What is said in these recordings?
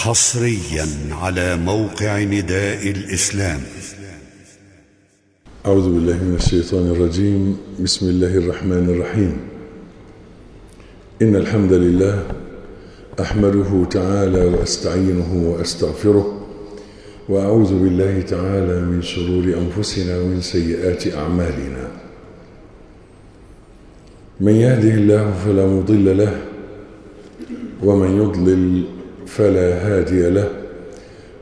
حصريا على موقع نداء الإسلام. أعوذ بالله من الشيطان الرجيم. بسم الله الرحمن الرحيم. إن الحمد لله أحمده تعالى وأستعينه وأستغفره وأعوذ بالله تعالى من شرور أنفسنا ومن سيئات أعمالنا. من يهده الله فلا مضل له ومن يضلل فلا هادي له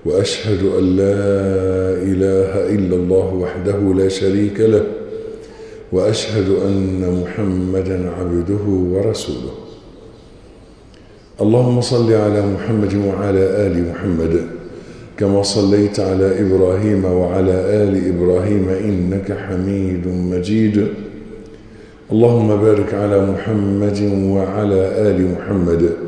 وأشهد أن لا إله إلا الله وحده لا شريك له وأشهد أن محمدا عبده ورسوله. اللهم صل على محمد وعلى آل محمد كما صليت على إبراهيم وعلى آل إبراهيم إنك حميد مجيد. اللهم بارك على محمد وعلى آل محمد.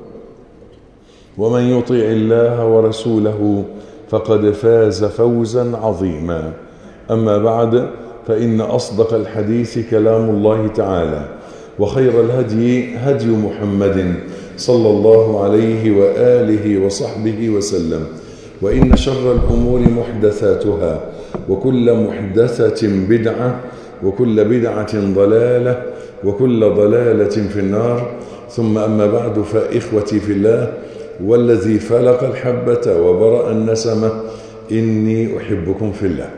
ومن يطع الله ورسوله فقد فاز فوزا عظيما. أما بعد فإن أصدق الحديث كلام الله تعالى وخير الهدي هدي محمد صلى الله عليه وآله وصحبه وسلم وإن شر الأمور محدثاتها وكل محدثة بدعة وكل بدعة ضلالة وكل ضلالة في النار. ثم أما بعد فإخوتي في الله والذي فلق الحبة وبرأ النسمة إني أحبكم في الله.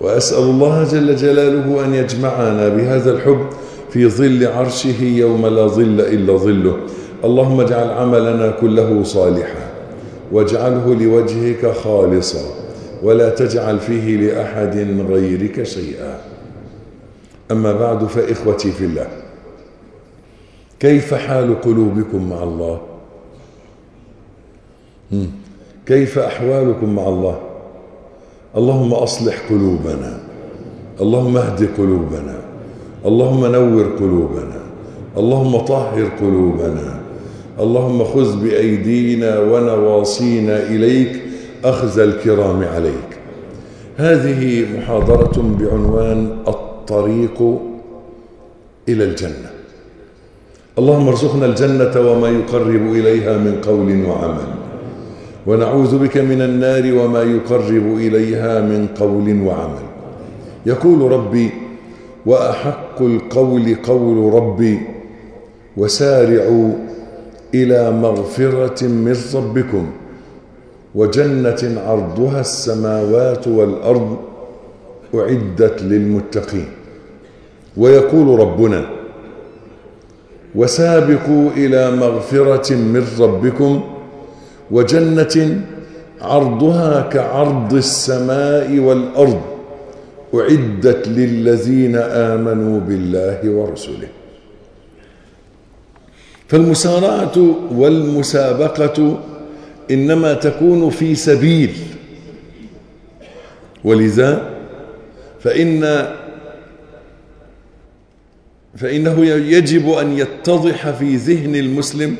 وأسأل الله جل جلاله أن يجمعنا بهذا الحب في ظل عرشه يوم لا ظل إلا ظله. اللهم اجعل عملنا كله صالحا واجعله لوجهك خالصا ولا تجعل فيه لأحد غيرك شيئا. أما بعد فإخوتي في الله كيف حال قلوبكم مع الله؟ كيف أحوالكم مع الله؟ اللهم أصلح قلوبنا. اللهم اهد قلوبنا. اللهم نور قلوبنا. اللهم طهر قلوبنا. اللهم خذ بأيدينا ونواصينا إليك أخذ الكرام عليك. هذه محاضرة بعنوان الطريق إلى الجنة. اللهم ارزقنا الجنة وما يقرب إليها من قول وعمل. ونعوذ بك من النار وما يقرب إليها من قول وعمل. يقول ربي وأحق القول قول ربي وسارعوا إلى مغفرة من ربكم وجنة عرضها السماوات والأرض أعدت للمتقين. ويقول ربنا وسابقوا إلى مغفرة من ربكم وجنة عرضها كعرض السماء والأرض أعدت للذين آمنوا بالله ورسله. فالمسارعة والمسابقة إنما تكون في سبيل ولذا فإن فإنه يجب أن يتضح في ذهن المسلم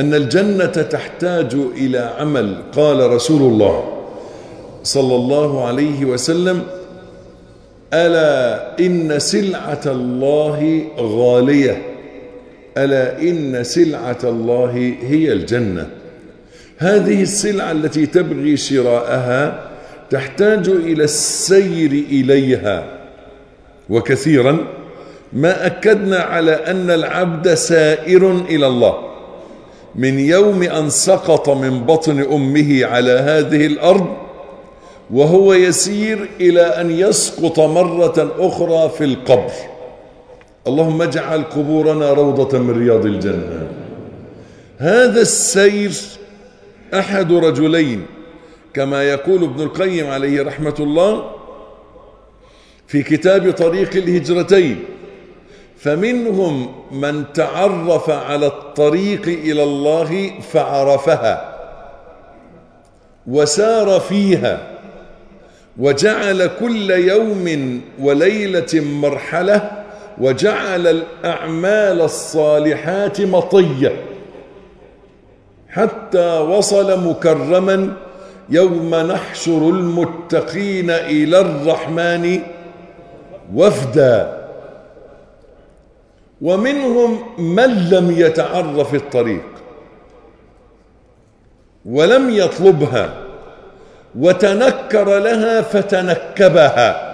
أن الجنة تحتاج إلى عمل. قال رسول الله صلى الله عليه وسلم ألا إن سلعة الله غالية. ألا إن سلعة الله هي الجنة. هذه السلعة التي تبغي شراءها تحتاج إلى السير إليها. وكثيرا ما أكدنا على أن العبد سائر إلى الله. من يوم أن سقط من بطن أمه على هذه الأرض وهو يسير إلى أن يسقط مرة أخرى في القبر. اللهم اجعل قبورنا روضة من رياض الجنة. هذا السير أحد رجلين كما يقول ابن القيم عليه رحمة الله في كتاب طريق الهجرتين. فمنهم من تعرف على الطريق إلى الله فعرفها وسار فيها وجعل كل يوم وليلة مرحلة وجعل الأعمال الصالحات مطية حتى وصل مكرما يوم نحشر المتقين إلى الرحمن وفدا. ومنهم من لم يتعرف الطريق ولم يطلبها وتنكر لها فتنكبها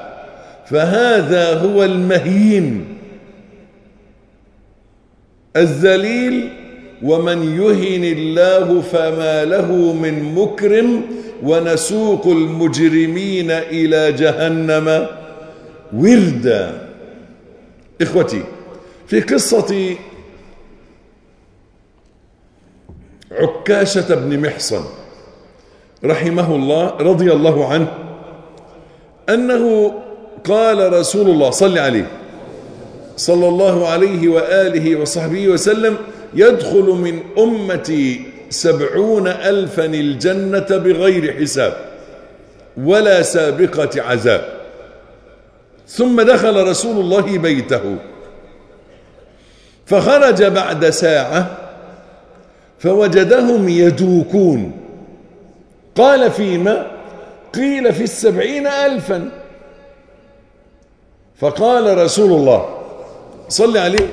فهذا هو المهين. الذليل ومن يهن الله فما له من مكرم ونسوق المجرمين إلى جهنم. وردا إخوتي في قصة عكاشة بن محصن رحمه الله رضي الله عنه أنه قال رسول الله صلى عليه صلى الله عليه وآله وصحبه وسلم يدخل من أمتي سبعون ألفا الجنة بغير حساب ولا سابقة عذاب. ثم دخل رسول الله بيته. فخرج بعد ساعة فوجدهم يدوكون. قال فيما؟ قيل في السبعين ألفا. فقال رسول الله صل عليه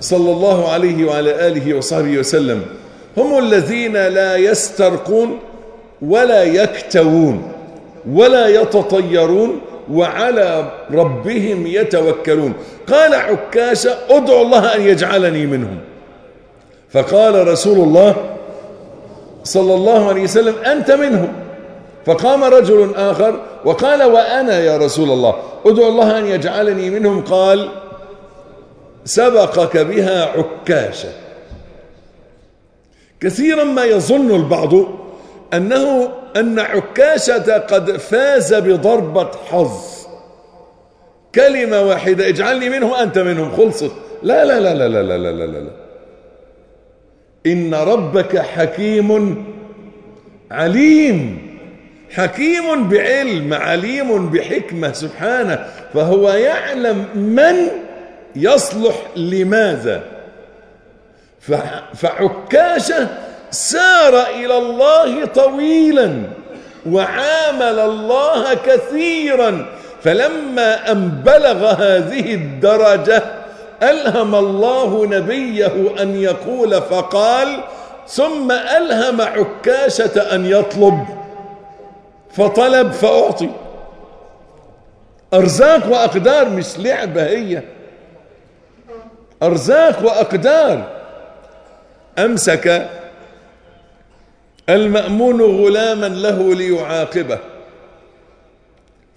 صلى الله عليه وعلى آله وصحبه وسلم هم الذين لا يسترقون ولا يكتوون ولا يتطيرون وعلى ربهم يتوكلون. قال عكاشة ادعو الله أن يجعلني منهم. فقال رسول الله صلى الله عليه وسلم أنت منهم. فقام رجل آخر وقال وأنا يا رسول الله. ادعو الله أن يجعلني منهم. قال سبقك بها عكاشة كثيرا ما يظن البعض أنه أن عكاشة قد فاز بضربة حظ. كلمة واحدة اجعلني منهم أنت منهم خلصت. لا لا لا لا لا لا لا لا, لا. إن ربك حكيم عليم. حكيم بعلم عليم بحكمة سبحانه. فهو يعلم من يصلح لماذا. فعكاشة سار إلى الله طويلا وعامل الله كثيرا فلما أن بلغ هذه الدرجة ألهم الله نبيه أن يقول فقال ثم ألهم عكاشة أن يطلب فطلب فأعطي. أرزاق وأقدار مش لعبة هي. أرزاق وأقدار. أمسك المأمون غلاما له ليعاقبه.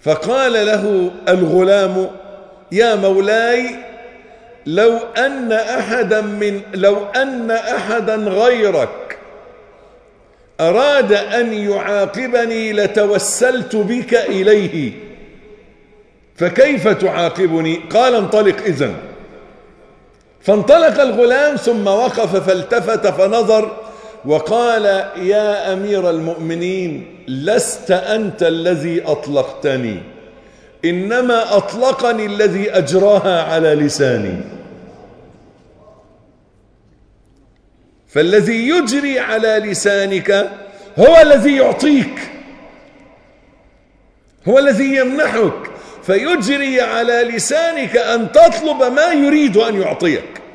فقال له الغلام يا مولاي لو أن أحدا من لو أن أحدا غيرك أراد أن يعاقبني لتوسلت بك إليه فكيف تعاقبني؟ قال انطلق إذن. فانطلق الغلام ثم وقف فالتفت فنظر وقال يا أمير المؤمنين لست أنت الذي أطلقتني إنما أطلقني الذي أجراها على لساني. فالذي يجري على لسانك هو الذي يعطيك هو الذي يمنحك. فيجري على لسانك أن تطلب ما يريد أن يعطيك.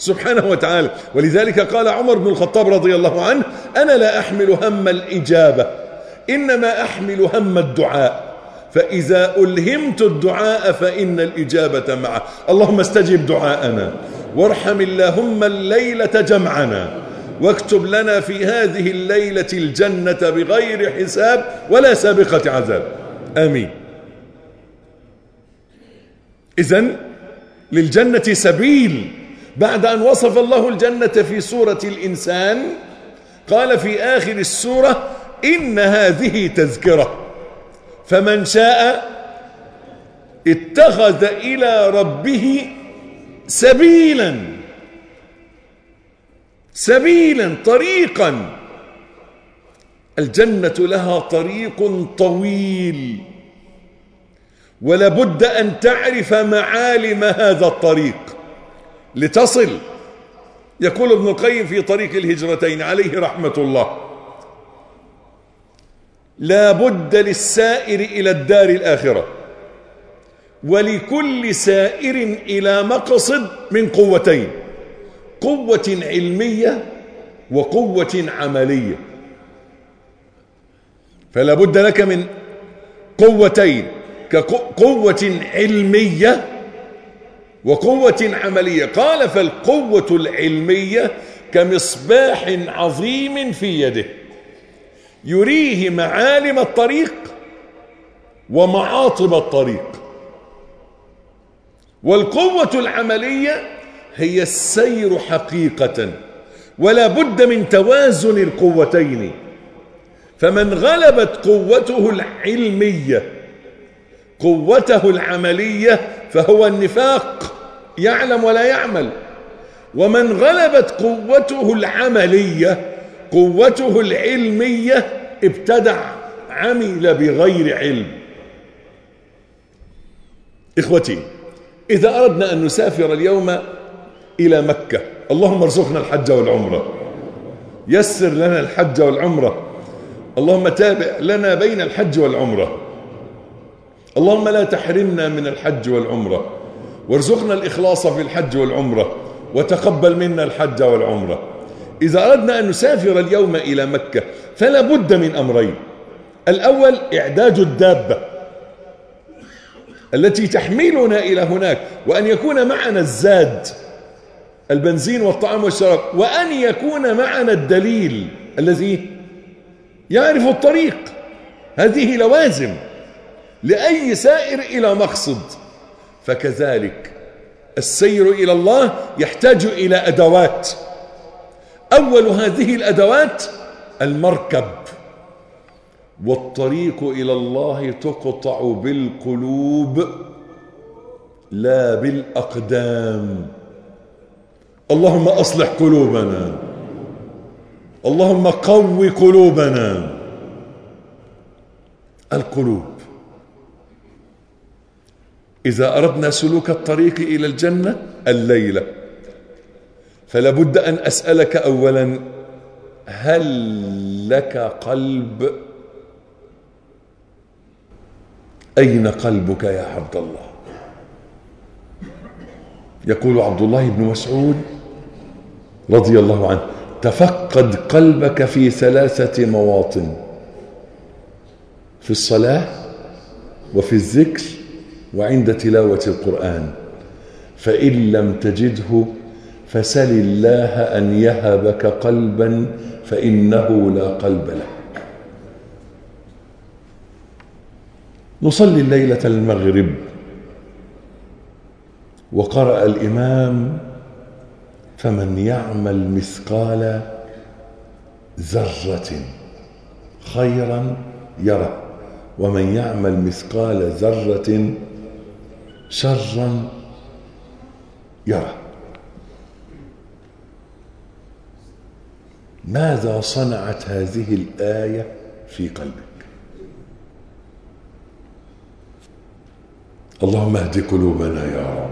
سبحانه وتعالى. ولذلك قال عمر بن الخطاب رضي الله عنه أنا لا أحمل هم الإجابة إنما أحمل هم الدعاء. فإذا ألهمت الدعاء فإن الإجابة معه. اللهم استجب دعاءنا وارحم اللهم الليلة جمعنا واكتب لنا في هذه الليلة الجنة بغير حساب ولا سابقة عذاب. آمين. إذن للجنة سبيل بعد أن وصف الله الجنة في سورة الإنسان قال في آخر السورة إن هذه تذكرة. فمن شاء اتخذ إلى ربه سبيلا سبيلا طريقا. الجنة لها طريق طويل ولابد أن تعرف معالم هذا الطريق. لتصل يقول ابن القيم في طريق الهجرتين عليه رحمة الله. لا بد للسائر إلى الدار الآخرة ولكل سائر إلى مقصد من قوتين قوة علمية وقوة عملية. فلا بد لك من قوتين كقوة علمية وقوة عملية. قال فالقوة العلمية كمصباح عظيم في يده. يريه معالم الطريق ومعاطب الطريق. والقوة العملية هي السير حقيقة ولا بد من توازن القوتين. فمن غلبت قوته العلمية قوته العملية فهو النفاق يعلم ولا يعمل. ومن غلبت قوته العملية قوته العلمية ابتدع عمل بغير علم. إخوتي إذا أردنا أن نسافر اليوم إلى مكة اللهم ارزقنا الحج والعمرة. يسر لنا الحج والعمرة. اللهم تابع لنا بين الحج والعمرة. اللهم لا تحرمنا من الحج والعمرة. وارزقنا الإخلاص في الحج والعمرة. وتقبل منا الحج والعمرة. إذا أردنا أن نسافر اليوم إلى مكة فلا بد من أمرين. الأول إعداد الدابة التي تحملنا إلى هناك وأن يكون معنا الزاد البنزين والطعام والشراب وأن يكون معنا الدليل الذي يعرف الطريق. هذه لوازم. لأي سائر إلى مقصد. فكذلك السير إلى الله يحتاج إلى أدوات. أول هذه الأدوات المركب. والطريق إلى الله تقطع بالقلوب لا بالأقدام. اللهم أصلح قلوبنا. اللهم قو قلوبنا. القلوب. إذا أردنا سلوك الطريق إلى الجنة الليلة. فلا بد أن أسألك أولا هل لك قلب؟ أين قلبك يا عبد الله؟ يقول عبد الله بن مسعود رضي الله عنه تفقد قلبك في ثلاثة مواطن في الصلاة وفي الذكر وعند تلاوة القرآن. فإن لم تجده فسل الله أن يهبك قلبا فإنه لا قلب لك نصلي الليلة المغرب. وقرأ الإمام فمن يعمل مثقال ذرة خيرا يره. ومن يعمل مثقال ذرة شرا يره ماذا صنعت هذه الآية في قلبك؟ اللهم اهد قلوبنا يا رب.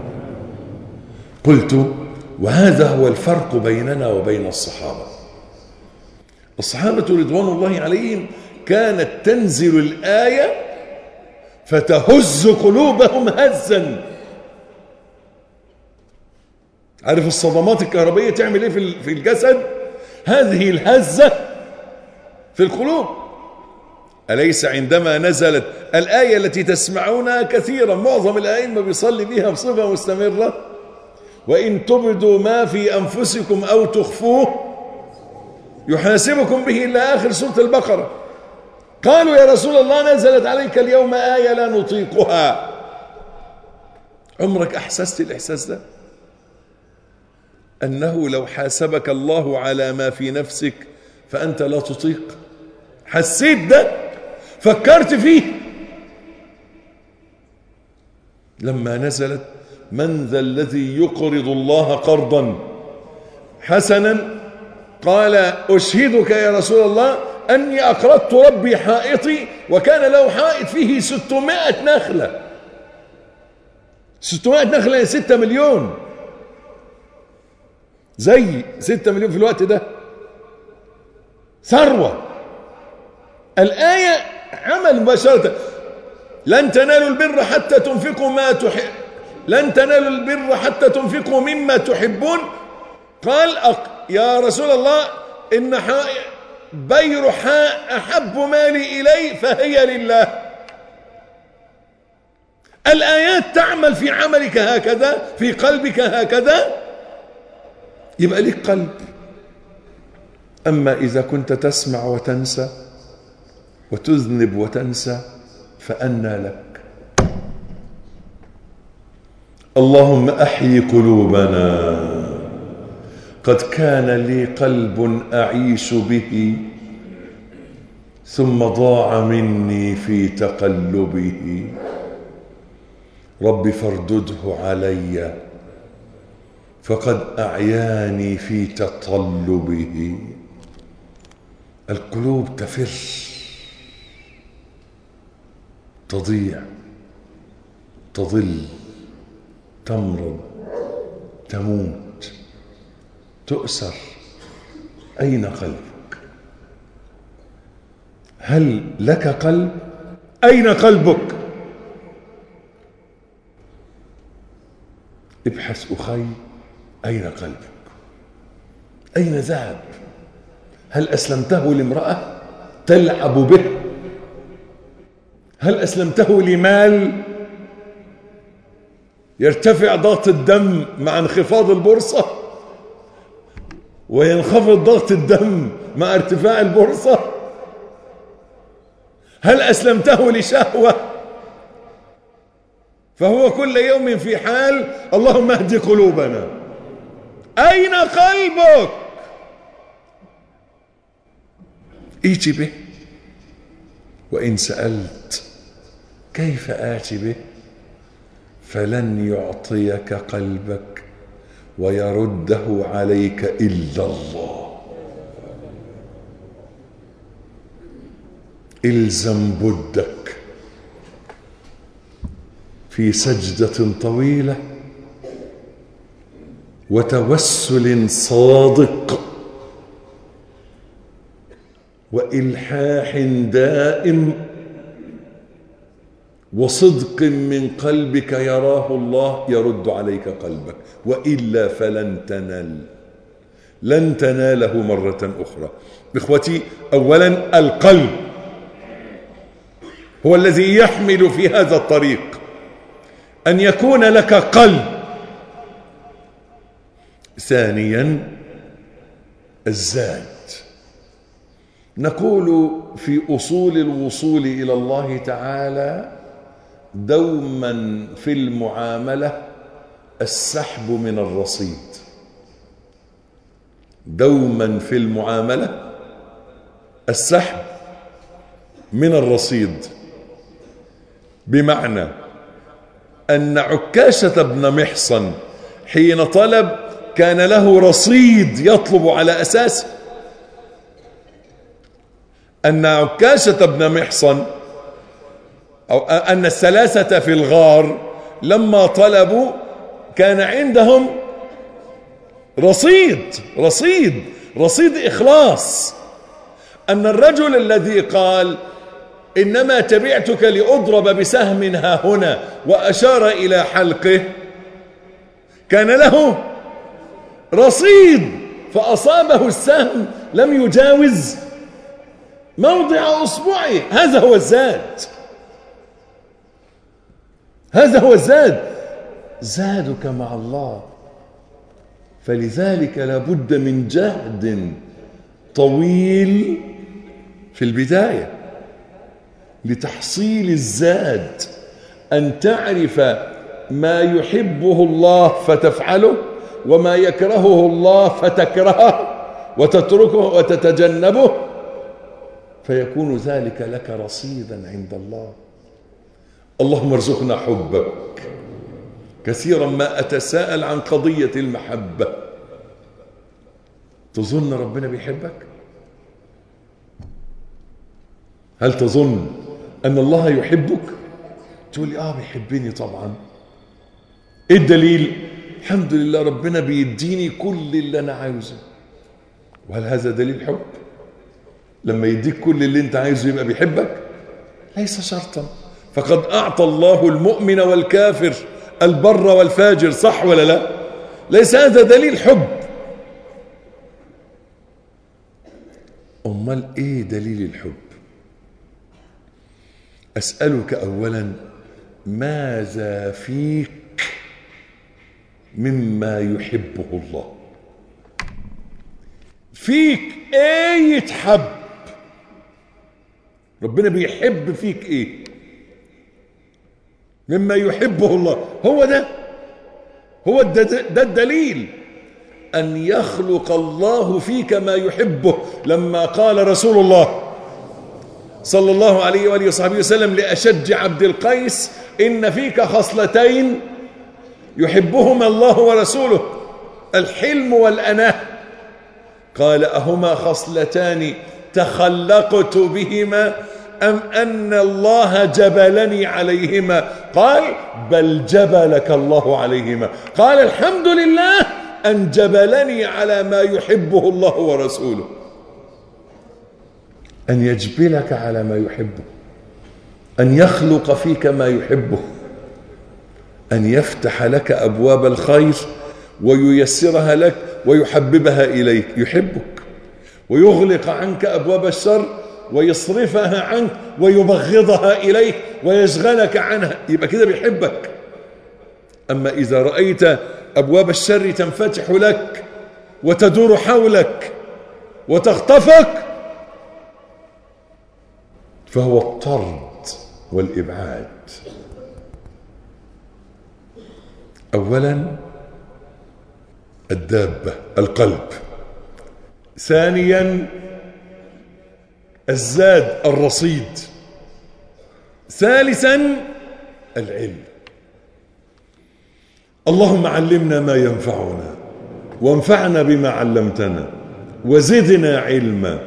قلت وهذا هو الفرق بيننا وبين الصحابة. الصحابة رضوان الله عليهم كانت تنزل الآية فتهز قلوبهم هزا. عارف الصدمات الكهربية تعمل إيه في الجسد؟ هذه الهزة في القلوب. أليس عندما نزلت الآية التي تسمعونها كثيرا؟ معظم الآيين بيصلي بها بصفة مستمرة. وإن تبدوا ما في أنفسكم أو تخفوه يحاسبكم به إلى آخر سورة البقرة. قالوا يا رسول الله نزلت عليك اليوم آية لا نطيقها. عمرك أحسست الإحساس ده؟ أنه لو حاسبك الله على ما في نفسك فأنت لا تطيق. حسيت ده؟ فكرت فيه؟ لما نزلت من ذا الذي يقرض الله قرضا؟ حسنا؟ قال أشهدك يا رسول الله أني أقرضت ربي حائطي وكان له حائط فيه ستمائة نخلة. ستمائة نخلة يعني ستة مليون. زي ستة مليون في الوقت ده. ثروة. الآية عمل مباشرة. لن تنالوا البر حتى تنفقوا ما تحب لن تنالوا البر حتى تنفقوا مما تحبون. قال أق... يا رسول الله إن ح... بير حاء أحب مالي إلي فهي لله. الآيات تعمل في عملك هكذا في قلبك هكذا. يبقى لك قلب. أما إذا كنت تسمع وتنسى وتذنب وتنسى فأنى لك. اللهم أحيي قلوبنا. قد كان لي قلب أعيش به ثم ضاع مني في تقلبه. رب فاردده علي فقد أعياني في تطلبه. القلوب تفر تضيع تضل تمرض تموت. تؤسر. أين قلبك؟ هل لك قلب؟ أين قلبك؟ ابحث أخي أين قلبك؟ أين ذهب؟ هل أسلمته لامرأة تلعب به؟ هل أسلمته لمال يرتفع ضغط الدم مع انخفاض البورصة؟ وينخفض ضغط الدم مع ارتفاع البورصة. هل أسلمته لشهوة؟ فهو كل يوم في حال اللهم اهد قلوبنا. أين قلبك؟ ائت به. وإن سألت كيف آتي به؟ فلن يعطيك قلبك ويرده عليك إلا الله. إلزم بدك. في سجدة طويلة. وتوسل صادق. وإلحاح دائم. وصدق من قلبك يراه الله يرد عليك قلبك وإلا فلن تنال. لن تناله مرة أخرى. إخوتي أولا القلب هو الذي يحمل في هذا الطريق. أن يكون لك قلب. ثانيا الزاد نقول في أصول الوصول إلى الله تعالى دوما في المعاملة السحب من الرصيد. دوما في المعاملة السحب من الرصيد. بمعنى أن عكاشة بن محصن حين طلب كان له رصيد يطلب على أساسه أن عكاشة بن محصن أو أن الثلاثة في الغار لما طلبوا كان عندهم رصيد رصيد رصيد إخلاص. أن الرجل الذي قال إنما تبعتك لأضرب بسهم ها هنا وأشار إلى حلقه كان له رصيد فأصابه السهم لم يجاوز موضع أصبعه. هذا هو الزاد هذا هو الزاد زادك مع الله. فلذلك لابد من جهد طويل في البداية لتحصيل الزاد. أن تعرف ما يحبه الله فتفعله وما يكرهه الله فتكرهه وتتركه وتتجنبه فيكون ذلك لك رصيدا عند الله. اللهم ارزقنا حبك. كثيرا ما أتساءل عن قضية المحبة. تظن ربنا بيحبك؟ هل تظن أن الله يحبك؟ تقول لي آه بيحبني طبعا. إيه الدليل؟ الحمد لله ربنا بيديني كل اللي أنا عايزه وهل هذا دليل حب؟ لما يديك كل اللي أنت عايزه يبقى بيحبك؟ ليس شرطا. فقد أعطى الله المؤمن والكافر البر والفاجر صح ولا لا؟ ليس هذا دليل حب. أمال إيه دليل الحب؟ أسألك أولا ماذا فيك مما يحبه الله؟ فيك إيه يتحب؟ ربنا بيحب فيك إيه؟ مما يحبه الله. هو ده. هو ده, الدليل. أن يخلق الله فيك ما يحبه. لما قال رسول الله صلى الله عليه وآله وصحبه وسلم لأشج عبد القيس إن فيك خصلتين يحبهما الله ورسوله. الحلم والأناة. قال أهما خصلتان تخلقت بهما أم أن الله جبلني عليهما؟ قال بل جبلك الله عليهما. قال الحمد لله أن جبلني على ما يحبه الله ورسوله. أن يجبلك على ما يحبه. أن يخلق فيك ما يحبه. أن يفتح لك أبواب الخير وييسرها لك ويحببها إليك. يحبك. ويغلق عنك أبواب الشر ويصرفها عنك ويبغضها إليك ويشغلك عنها. يبقى كده بيحبك. أما إذا رأيت أبواب الشر تنفتح لك وتدور حولك وتخطفك فهو الطرد والإبعاد. أولا الدابة القلب. ثانيا الزاد الرصيد. ثالثا العلم. اللهم علمنا ما ينفعنا وانفعنا بما علمتنا وزدنا علما.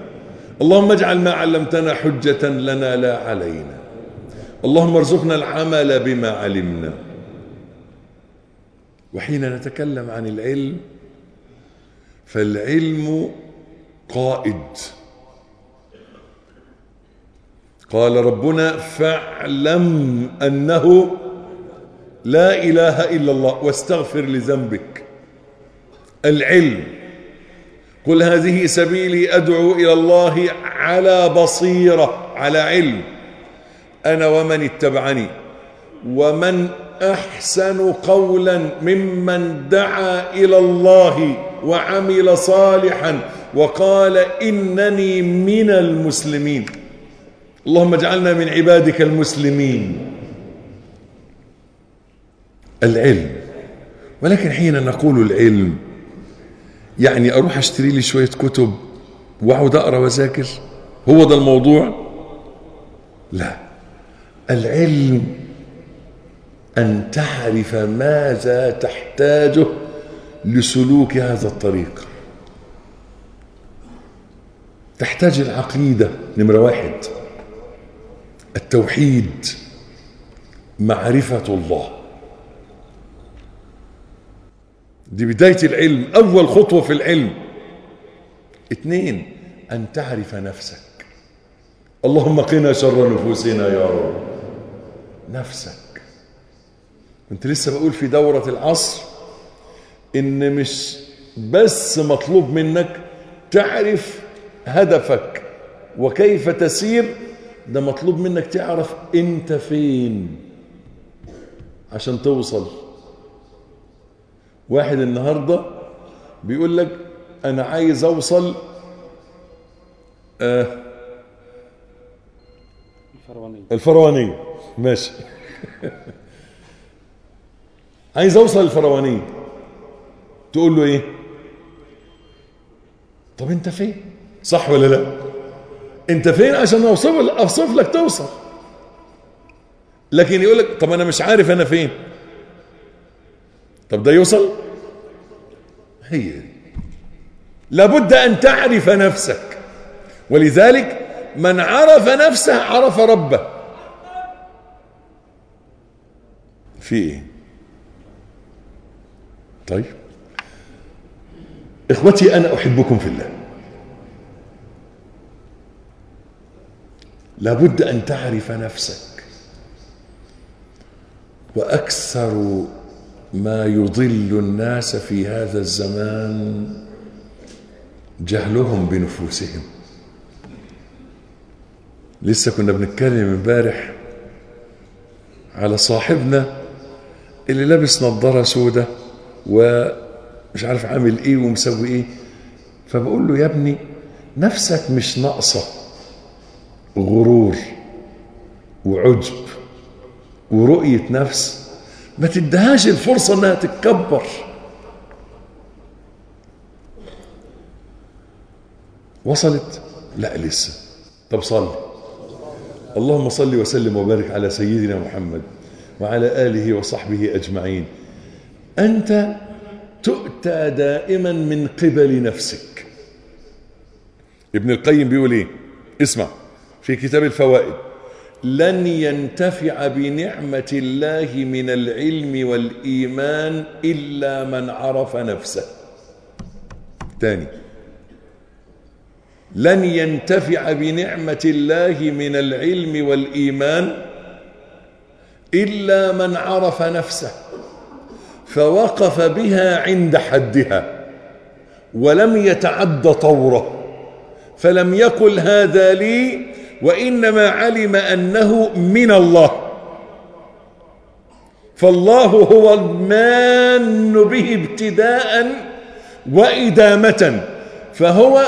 اللهم اجعل ما علمتنا حجة لنا لا علينا. اللهم ارزقنا العمل بما علمنا. وحين نتكلم عن العلم فالعلم قائد. قال ربنا فاعلم أنه لا إله إلا الله واستغفر لذنبك. العلم. قل هذه سبيلي أدعو إلى الله على بصيرة على علم. أنا ومن اتبعني. ومن أحسن قولا ممن دعا إلى الله وعمل صالحا وقال إنني من المسلمين. اللهم اجعلنا من عبادك المسلمين. العلم. ولكن حين نقول العلم يعني أروح أشتري لي شوية كتب وأقعد أقرأ وأذاكر؟ هو ده الموضوع؟ لا. العلم أن تعرف ماذا تحتاجه لسلوك هذا الطريق. تحتاج العقيدة نمرة واحد. التوحيد معرفة الله. دي بداية العلم أول خطوة في العلم. اثنين أن تعرف نفسك. اللهم قنا شر نفوسنا يا رب. نفسك. كنت لسه بقول في دورة العصر إن مش بس مطلوب منك تعرف هدفك وكيف تسير ده مطلوب منك تعرف انت فين عشان توصل. واحد النهاردة بيقول لك أنا عايز اوصل آه الفرعونية. الفروانية ماشي. عايز اوصل الفروانية تقول له إيه؟ طب انت فين؟ صح ولا لا؟ انت فين عشان اوصف اوصف لك توصل لكن يقول لك طب أنا مش عارف أنا فين. طب ده يوصل؟ هي. لابد أن تعرف نفسك. ولذلك من عرف نفسه عرف ربه. في إيه؟ طيب. إخوتي أنا أحبكم في الله. لابد أن تعرف نفسك. وأكثر ما يضل الناس في هذا الزمان جهلهم بنفوسهم. لسه كنا بنتكلم امبارح على صاحبنا اللي لابس نظارة سودة ومش عارف عامل إيه ومسوي إيه. فبقول له يا ابني نفسك مش ناقصة غرور وعجب ورؤية نفس. ما تدهاش الفرصة إنها تتكبر. وصلت؟ لا لسه. طب صلي. اللهم صل وسلم وبارك على سيدنا محمد وعلى آله وصحبه أجمعين. أنت تؤتى دائما من قبل نفسك. ابن القيم بيقول إيه؟ اسمع. في كتاب الفوائد. لن ينتفع بنعمة الله من العلم والإيمان إلا من عرف نفسه. تاني. لن ينتفع بنعمة الله من العلم والإيمان إلا من عرف نفسه فوقف بها عند حدها ولم يتعد طوره فلم يقل هذا لي وإنما علم أنه من الله. فالله هو المان به ابتداء وإدامة. فهو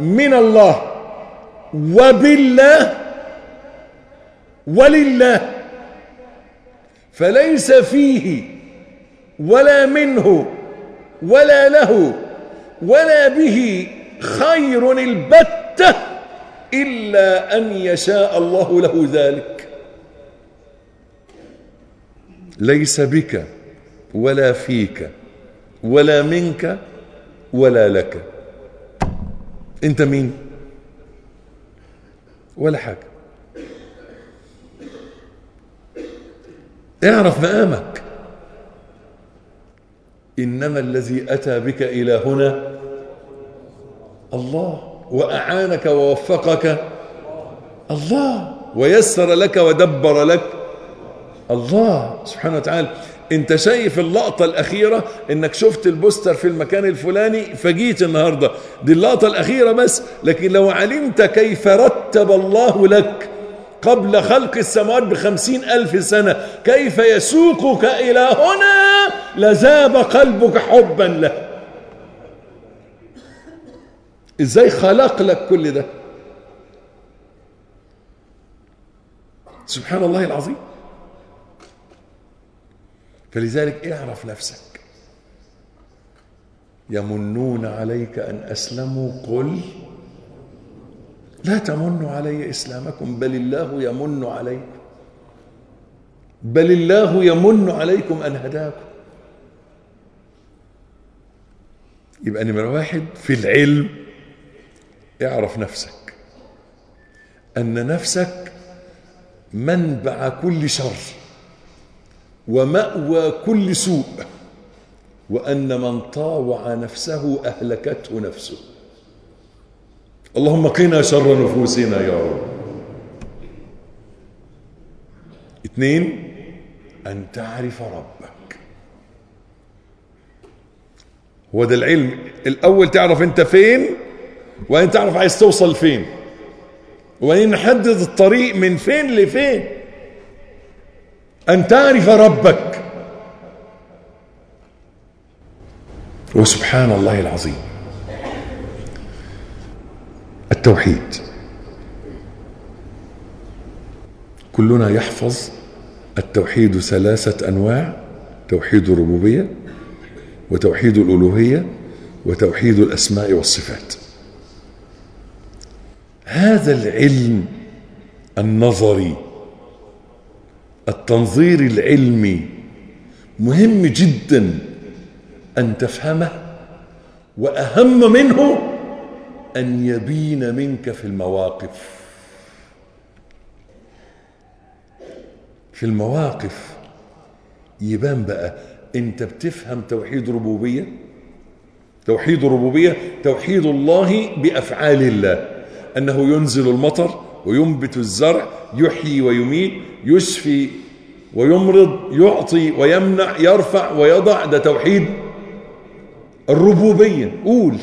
من الله وبالله ولله. فليس فيه ولا منه ولا له ولا به خير البتة. إلا أن يشاء الله له ذلك. ليس بك ولا فيك ولا منك ولا لك. أنت مين؟ ولا حاجة. اعرف مقامك. إنما الذي أتى بك إلى هنا الله. وأعانك ووفقك الله ويسر لك ودبر لك الله. سبحانه وتعالى أنت شايف اللقطة الأخيرة؟ إنك شفت البوستر في المكان الفلاني فجيت النهاردة. دي اللقطة الأخيرة بس لكن لو علمت كيف رتب الله لك قبل خلق السماوات بخمسين ألف سنة كيف يسوقك إلى هنا؟ لذاب قلبك حبا له. إزاي خلق لك كل ده؟ سبحان الله العظيم. فلذلك اعرف نفسك. يمنون عليك أن أسلموا قل لا تمنوا علي إسلامكم بل الله يمن عليكم. بل الله يمن عليكم أن هداكم. يبقى نمرة واحد في العلم اعرف نفسك. أن نفسك منبع كل شر ومأوى كل سوء وأن من طاوع نفسه أهلكته نفسه. اللهم قنا شر نفوسنا يا رب. اثنين أن تعرف ربك. هو ده العلم. الأول تعرف أنت فين؟ وأن تعرف عايز توصل فين. وبعدين نحدد الطريق من فين لفين. أن تعرف ربك. وسبحان الله العظيم. التوحيد. كلنا يحفظ التوحيد ثلاثة أنواع توحيد الربوبية وتوحيد الألوهية وتوحيد الأسماء والصفات. هذا العلم النظري التنظير العلمي مهم جدا أن تفهمه وأهم منه أن يبين منك في المواقف. في المواقف يبان بقى أنت بتفهم توحيد ربوبية؟ توحيد الربوبيه توحيد الله بأفعال الله. أنه ينزل المطر وينبت الزرع يحيي ويميت يشفي ويمرض يعطي ويمنع يرفع ويضع. ده توحيد الربوبية. قول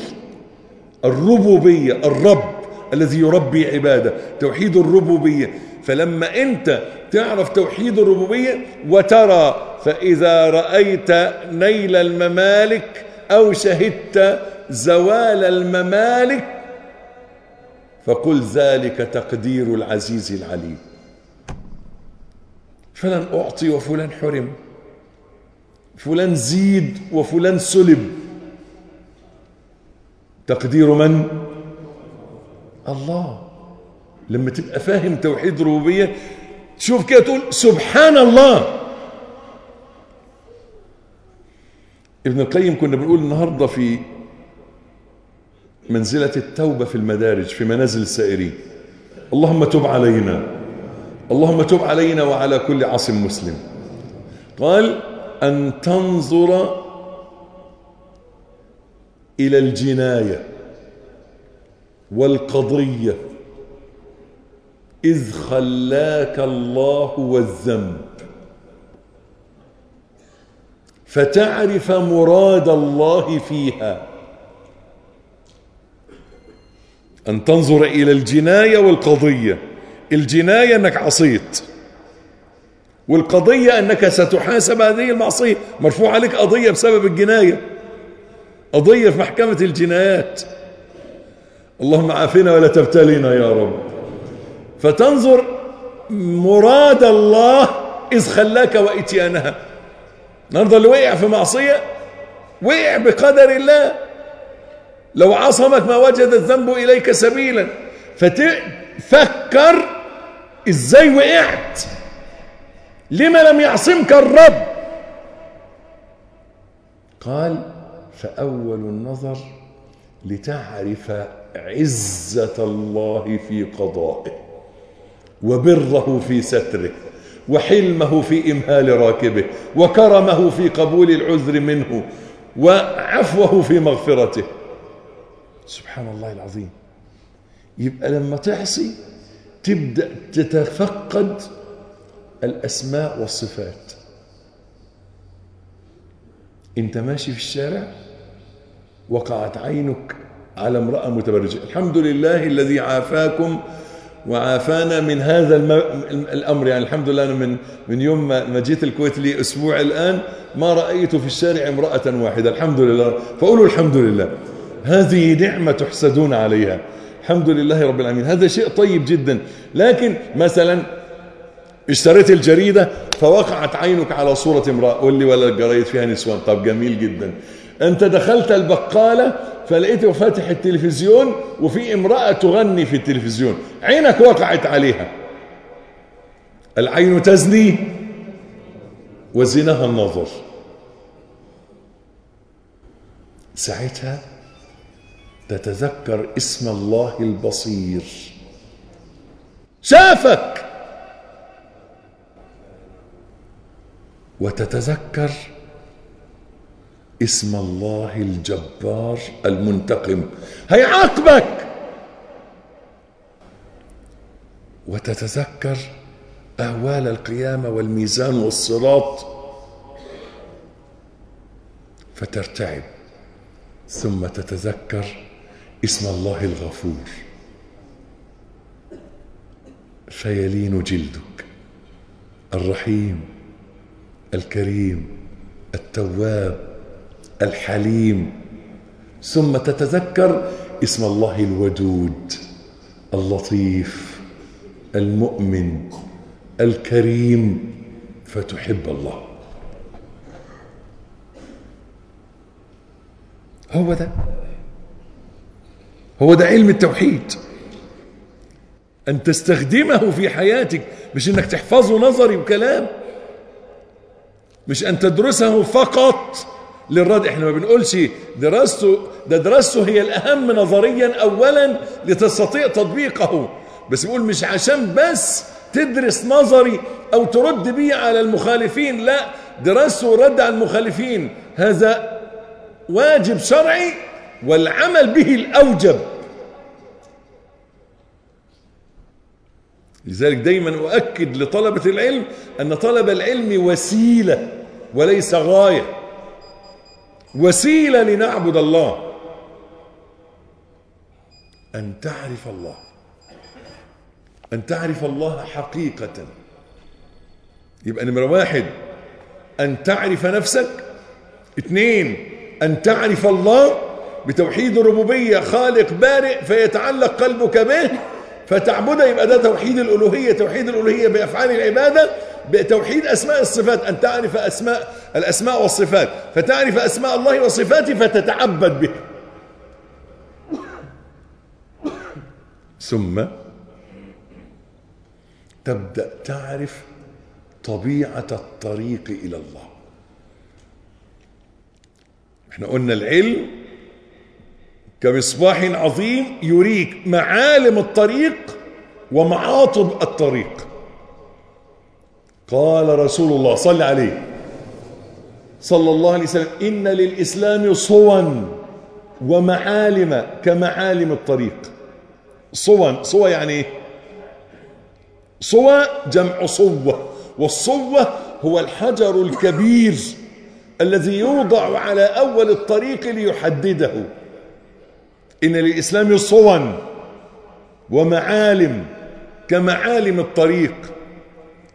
الربوبية الرب الذي يربي عبادة. توحيد الربوبية. فلما أنت تعرف توحيد الربوبية وترى فإذا رأيت نيل الممالك أو شهدت زوال الممالك فقل ذلك تقدير العزيز العليم. فلان أعطي وفلان حرم فلان زيد وفلان سلب تقدير من؟ الله. لما تبقى فاهم توحيد الربوبيه تشوف كده تقول سبحان الله. ابن القيم كنا بنقول النهارده في منزلة التوبة في المدارج في منازل السائرين. اللهم تب علينا. اللهم تب علينا وعلى كل عاص مسلم. قال أن تنظر إلى الجناية والقضية إذ خلاك الله والذنب. فتعرف مراد الله فيها. أن تنظر إلى الجناية والقضية. الجناية أنك عصيت. والقضية أنك ستحاسب هذه المعصية. مرفوع عليك قضية بسبب الجناية. قضية في محكمة الجنايات. اللهم عافنا ولا تبتلينا يا رب. فتنظر مراد الله إذ خلاك وإتيانها. النهارده اللي وقع في معصية وقع بقدر الله. لو عصمك ما وجد الذنب إليك سبيلا. فتفكر إزاي وقعت. لما لم يعصمك الرب؟ قال فأول النظر لتعرف عزة الله في قضائه وبره في ستره وحلمه في إمهال راكبه وكرمه في قبول العذر منه وعفوه في مغفرته. سبحان الله العظيم. يبقى لما تعصي تبدأ تتفقد الأسماء والصفات. أنت ماشي في الشارع وقعت عينك على امرأة متبرجة. الحمد لله الذي عافاكم وعافانا من هذا الم... الأمر. يعني الحمد لله أنا من من يوم ما جيت الكويت لي أسبوع الآن ما رأيت في الشارع امرأة واحدة. الحمد لله. فقولوا الحمد لله. هذه نعمة تحسدون عليها. الحمد لله رب العالمين. هذا شيء طيب جدا. لكن مثلا اشتريت الجريدة فوقعت عينك على صورة امرأة. قول لي ولا الجرايد فيها نسوان. طب جميل جدا. أنت دخلت البقالة فلقيته فاتح التلفزيون وفي امرأة تغني في التلفزيون. عينك وقعت عليها. العين تزني وزنها النظر. ساعتها تتذكر اسم الله البصير. شافك! وتتذكر اسم الله الجبار المنتقم. هيعاقبك وتتذكر أهوال القيامة والميزان والصراط. فترتعب ثم تتذكر اسم الله الغفور. فيلين جلدك. الرحيم الكريم التواب الحليم. ثم تتذكر اسم الله الودود اللطيف المؤمن الكريم. فتحب الله. هو ده. هو ده علم التوحيد. أن تستخدمه في حياتك مش أنك تحفظه نظري وكلام. مش أن تدرسه فقط للرد. إحنا ما بنقولش دراسته ده دراسته هي الأهم نظريا أولا لتستطيع تطبيقه. بس بقول مش عشان بس تدرس نظري أو ترد بيه على المخالفين لا دراسته والرد على المخالفين. هذا واجب شرعي والعمل به الأوجب. لذلك دايما أؤكد لطلبة العلم أن طلب العلم وسيلة وليس غاية. وسيلة لنعبد الله. أن تعرف الله. أن تعرف الله حقيقة. يبقى نمرة واحد. أن تعرف نفسك. اثنين. أن تعرف الله. بتوحيد الربوبية خالق بارئ فيتعلق قلبك به. فتعبده يبقى ده توحيد الألوهية. توحيد الألوهية بأفعال العبادة بتوحيد أسماء الصفات أن تعرف أسماء الأسماء والصفات. فتعرف أسماء الله وصفاته فتتعبد به. ثم تبدأ تعرف طبيعة الطريق إلى الله. إحنا قلنا العلم كمصباح عظيم يريك معالم الطريق ومعاطب الطريق. قال رسول الله صلى عليه. صلى الله عليه وسلم إن للإسلام صوا ومعالم كمعالم الطريق. صوا صوا يعني إيه؟ جمع صوة والصوة هو الحجر الكبير الذي يوضع على أول الطريق ليحدده. إن للإسلام صوا ومعالم كمعالم الطريق.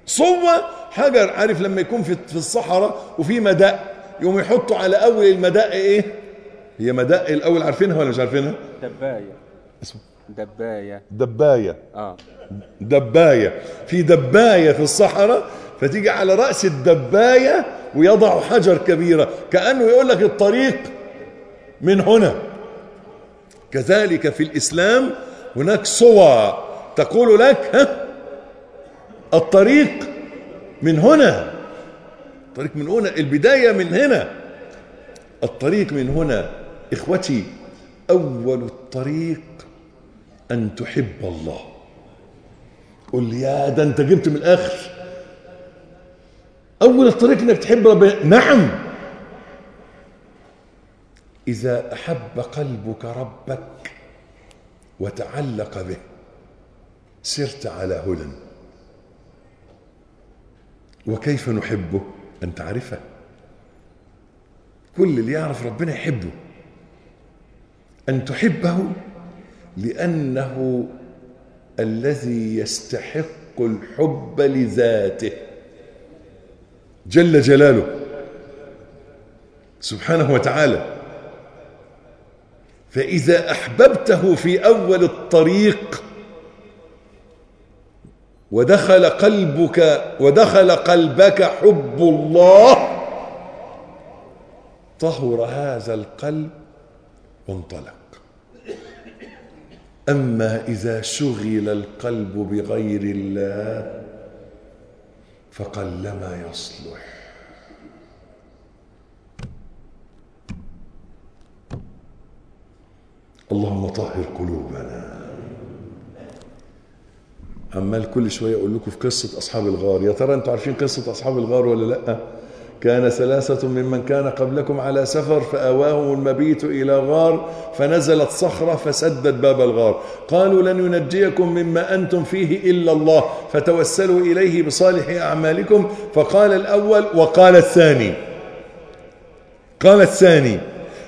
صوة حجر عارف لما يكون في في الصحراء وفي مدق يقوم يحطوا على أول المدق إيه؟ هي مدق الأول عارفينها ولا مش عارفينها؟ دباية. اسمه. دباية. دباية. آه. دباية. في دباية في الصحراء فتيجي على رأس الدباية ويضع حجر كبيرة كأنه يقول لك الطريق من هنا. كذلك في الإسلام هناك صور تقول لك ها الطريق من هنا الطريق من هنا البداية من هنا. الطريق من هنا إخوتي أول الطريق أن تحب الله. قل لي يا ده أنت جبت من الآخر. أول الطريق أنك تحب ربنا. نعم. إذا أحب قلبك ربك وتعلق به سرت على هدى. وكيف نحبه؟ أن تعرفه. كل اللي يعرف ربنا يحبه. أن تحبه لأنه الذي يستحق الحب لذاته. جل جلاله. سبحانه وتعالى. فإذا أحببته في أول الطريق ودخل قلبك ودخل قلبك حب الله طهر هذا القلب وانطلق. أما إذا شغل القلب بغير الله فقلما يصلح. اللهم طهر قلوبنا. عمال كل شوية أقول لكم في قصة أصحاب الغار يا ترى أنتوا عارفين قصة أصحاب الغار ولا لأ؟ كان ثلاثة ممن كان قبلكم على سفر فأواهم المبيت إلى غار فنزلت صخرة فسدت باب الغار. قالوا لن ينجيكم مما أنتم فيه إلا الله فتوسلوا إليه بصالح أعمالكم. فقال الأول وقال الثاني قال الثاني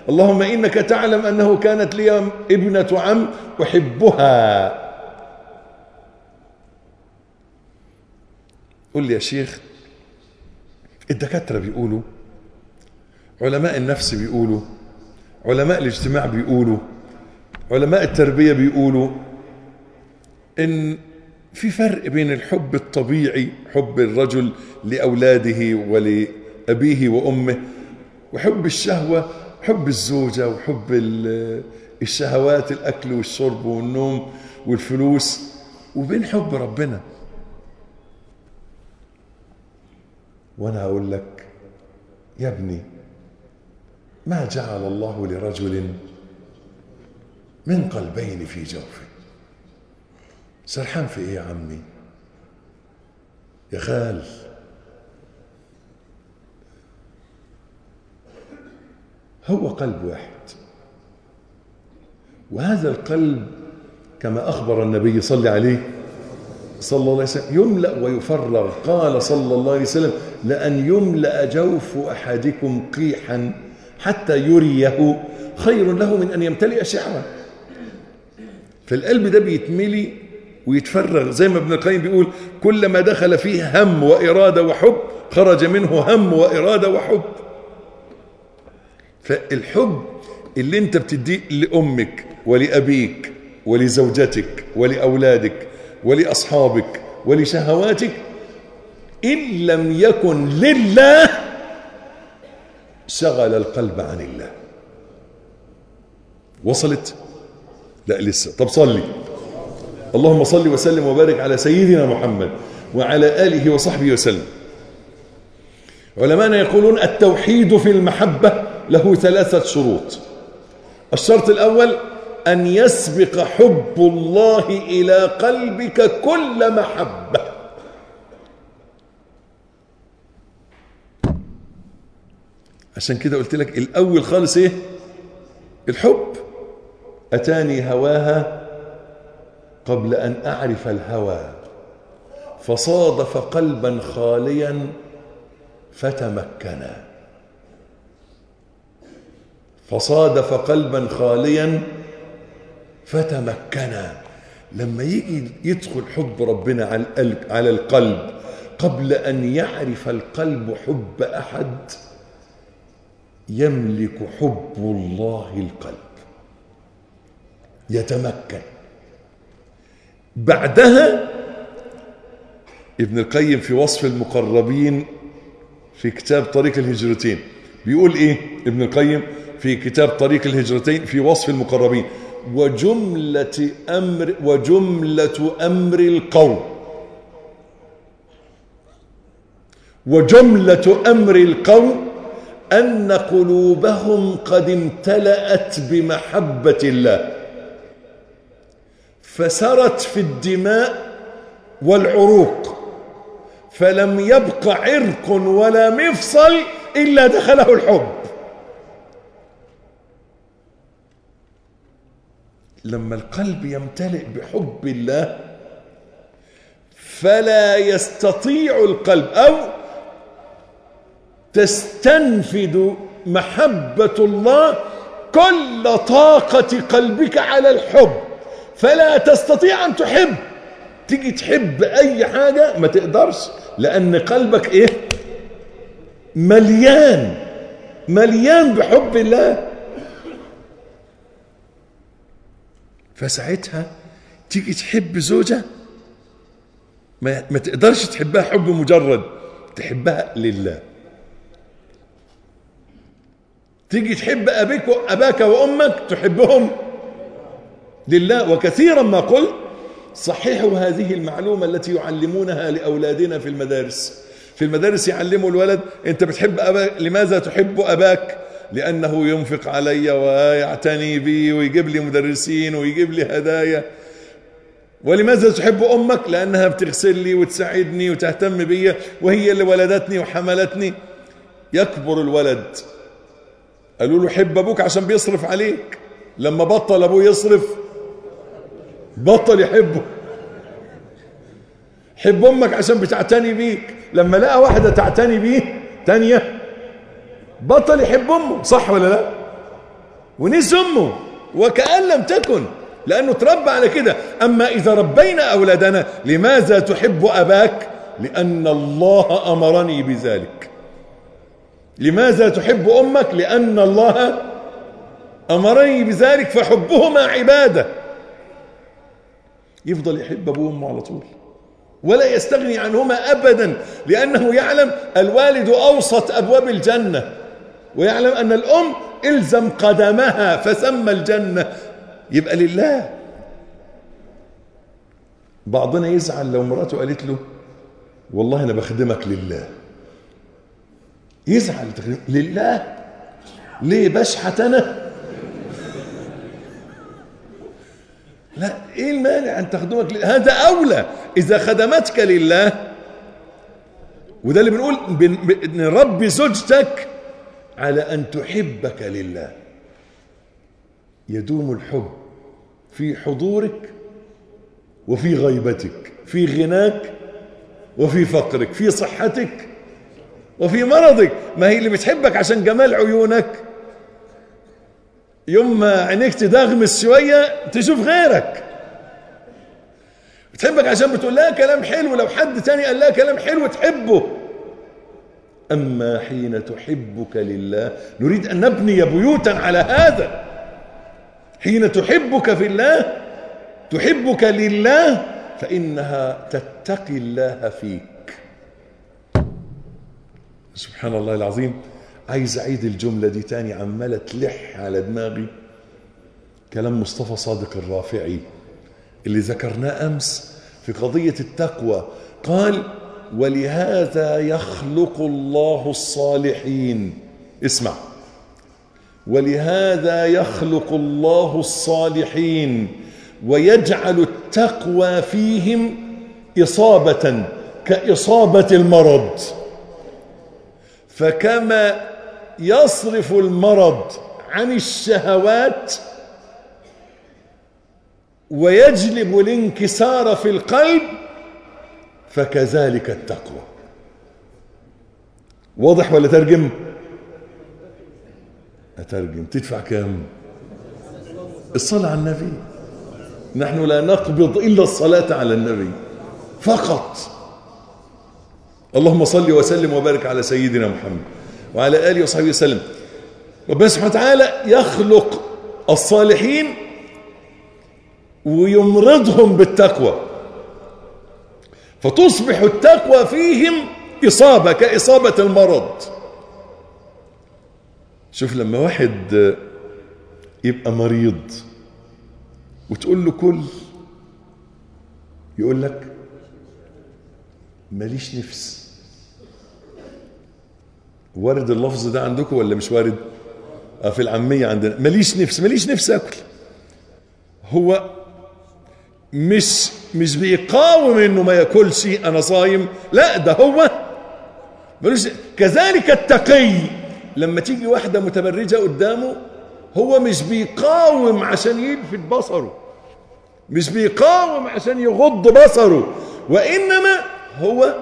اللهم إنك تعلم أنه كانت لي ابنة عم أحبها. قل لي يا شيخ الدكاترة بيقولوا علماء النفس بيقولوا علماء الاجتماع بيقولوا علماء التربية بيقولوا إن في فرق بين الحب الطبيعي حب الرجل لأولاده ولأبيه وأمه وحب الشهوة حب الزوجة وحب ال- الشهوات الأكل والشرب والنوم والفلوس وبين حب ربنا. وأنا أقول لك يا ابني ما جعل الله لرجل من قلبين في جوفه. سرحان في إيه يا عمي؟ يا خال. هو قلب واحد. وهذا القلب كما أخبر النبي صلى عليه صلى الله عليه وسلم يملأ ويفرغ. قال صلى الله عليه وسلم لأن يملأ جوف أحدكم قيحا حتى يريه خير له من أن يمتلئ شعرا. فالقلب ده بيتملي ويتفرغ. زي ما ابن القيم بيقول كلما دخل فيه هم وإرادة وحب خرج منه هم وإرادة وحب. فالحب اللي انت بتديه لأمك ولأبيك ولزوجتك ولأولادك ولأصحابك ولشهواتك إن لم يكن لله شغل القلب عن الله. وصلت؟ لا لسه. طب صلي. اللهم صل وسلم وبارك على سيدنا محمد وعلى آله وصحبه وسلم. علماءنا يقولون التوحيد في المحبة له ثلاثة شروط. الشرط الأول أن يسبق حب الله إلى قلبك كل محبة. عشان كده قلت لك الأول خالص إيه؟ الحب. أتاني هواها قبل أن أعرف الهوى. فصادف قلبا خاليا فتمكنا فصادف قلبا خاليا فتمكنا لما يجي يدخل حب ربنا على القلب, على القلب قبل أن يعرف القلب حب أحد يملك حب الله القلب. يتمكن. بعدها ابن القيم في وصف المقربين في كتاب طريق الهجرتين بيقول إيه ابن القيم؟ في كتاب طريق الهجرتين في وصف المقربين. وجملة أمر وجملة أمر القوم. وجملة أمر القوم أن قلوبهم قد امتلأت بمحبة الله. فسرت في الدماء والعروق. فلم يبق عرق ولا مفصل إلا دخله الحب. لما القلب يمتلئ بحب الله فلا يستطيع القلب أو تستنفد محبة الله كل طاقة قلبك على الحب. فلا تستطيع أن تحب. تيجي تحب أي حاجة ما تقدرش لأن قلبك إيه؟ مليان مليان بحب الله. فساعتها تيجي تحب زوجة ما, ما تقدرش تحبها حب مجرد تحبها لله. تيجي تحب أبيك وأباك وأمك تحبهم لله. وكثيرا ما قلت صححوا هذه المعلومة التي يعلمونها لأولادنا في المدارس. في المدارس يعلموا الولد أنت بتحب أباك لماذا تحب أباك؟ لأنه ينفق علي ويعتني بي ويجيب لي مدرسين ويجيب لي هدايا. ولماذا تحب أمك؟ لأنها بتغسل لي وتساعدني وتهتم بي وهي اللي ولدتني وحملتني. يكبر الولد. قالوا له حب أبوك عشان بيصرف عليك. لما بطل أبوه يصرف بطل يحبه. حب أمك عشان بتعتني بيك. لما لقى واحدة تعتني بيه تانية بطل يحب أمه. صح ولا لا؟ ونسي أمه وكأن لم تكن لأنه تربى على كده. أما إذا ربينا أولادنا لماذا تحب أباك؟ لأن الله أمرني بذلك. لماذا تحب أمك؟ لأن الله أمرني بذلك فحبهما عبادة. يفضل يحب أبوه وأمه على طول. ولا يستغني عنهما ابدا لأنه يعلم الوالد أوسط أبواب الجنة. ويعلم أن الأم إلزم قدمها فسمى الجنة. يبقى لله. بعضنا يزعل لو مراته قالت له والله أنا بخدمك لله. يزعل لله؟ ليه بشحت أنا؟ لا إيه المانع أن تخدمك لله؟ هذا أولى. إذا خدمتك لله وده اللي بنقول نربي زوجتك على أن تحبك لله. يدوم الحب في حضورك وفي غيبتك في غناك وفي فقرك في صحتك وفي مرضك. ما هي اللي بتحبك عشان جمال عيونك. يوم ما عينيك تدغمس شوية تشوف غيرك. بتحبك عشان بتقول لها كلام حلو لو حد تاني قال لها كلام حلو تحبه. أما حين تحبك لله. نريد أن نبني بيوتا على هذا. حين تحبك في الله تحبك لله فإنها تتقي الله فيك. سبحان الله العظيم. عايز أعيد الجملة دي تاني عمالة تلح على دماغي. كلام مصطفى صادق الرافعي اللي ذكرناه أمس في قضية التقوى. قال ولهذا يخلق الله الصالحين. اسمع. ولهذا يخلق الله الصالحين ويجعل التقوى فيهم إصابة كإصابة المرض. فكما يصرف المرض عن الشهوات ويجلب الانكسار في القلب فكذلك التقوى. واضح ولا ترجم؟ أترجم. تدفع كام الصلاة على النبي. نحن لا نقبض إلا الصلاة على النبي. فقط. اللهم صل وسلم وبارك على سيدنا محمد وعلى آله وصحبه وسلم. ربنا سبحانه وتعالى يخلق الصالحين ويمرضهم بالتقوى. فتصبح التقوى فيهم إصابة كإصابة المرض. شوف لما واحد يبقى مريض وتقول له كل يقول لك ماليش نفس. وارد اللفظ ده عندكم ولا مش وارد؟ آه في العامية عندنا. ماليش نفس ماليش نفس أكل. هو مش مش بيقاوم إنه ما ياكلش أنا صايم. لا ده هو. ملوش كذلك التقي. لما تيجي واحدة متبرجة قدامه هو مش بيقاوم عشان يلفت بصره. مش بيقاوم عشان يغض بصره. وإنما هو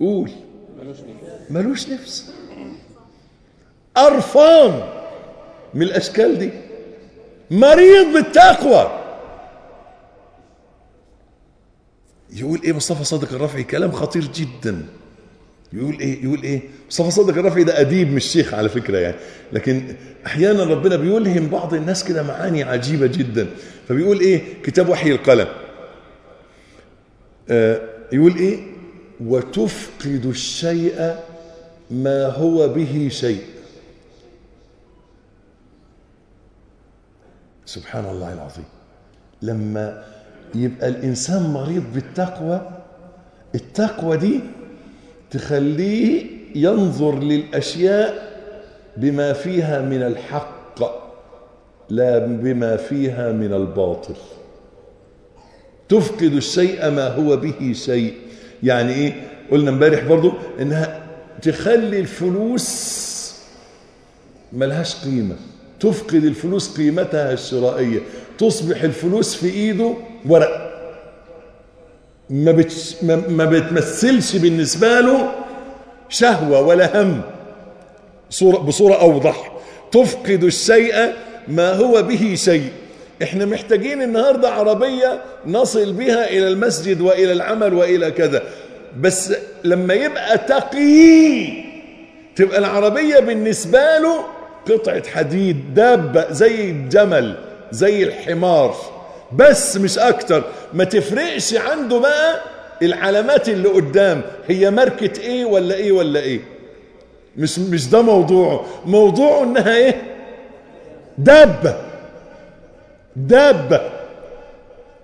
قول. ملوش نفس. قرفان من الأشكال دي. مريض بالتقوى. يقول إيه مصطفى صادق الرافعي؟ كلام خطير جدا. يقول إيه؟ يقول إيه؟ مصطفى صادق الرافعي ده أديب مش شيخ على فكرة يعني. لكن أحيانا ربنا بيلهم بعض الناس كده معاني عجيبة جدا. فبيقول إيه؟ كتاب وحي القلم. آه يقول إيه؟ وتفقد الشيء ما هو به شيء. سبحان الله العظيم. لما يبقى الإنسان مريض بالتقوى التقوى دي تخليه ينظر للأشياء بما فيها من الحق لا بما فيها من الباطل. تفقد الشيء ما هو به شيء. يعني إيه؟ قلنا امبارح برضو إنها تخلي الفلوس ملهاش قيمة. تفقد الفلوس قيمتها الشرائية. تصبح الفلوس في إيده ورق. ما, بتش ما بتمثلش بالنسبة له شهوة ولا هم. صورة بصورة أوضح. تفقد الشيء ما هو به شيء. إحنا محتاجين النهاردة عربية نصل بها إلى المسجد وإلى العمل وإلى كذا. بس لما يبقى تقي تبقى العربية بالنسبة له قطعة حديد دابة زي الجمل زي الحمار. بس مش أكتر. ما تفرقش عنده بقى العلامات اللي قدام. هي ماركة إيه ولا إيه ولا إيه؟ مش مش ده موضوعه. موضوعه إنها إيه؟ دابة. دابة.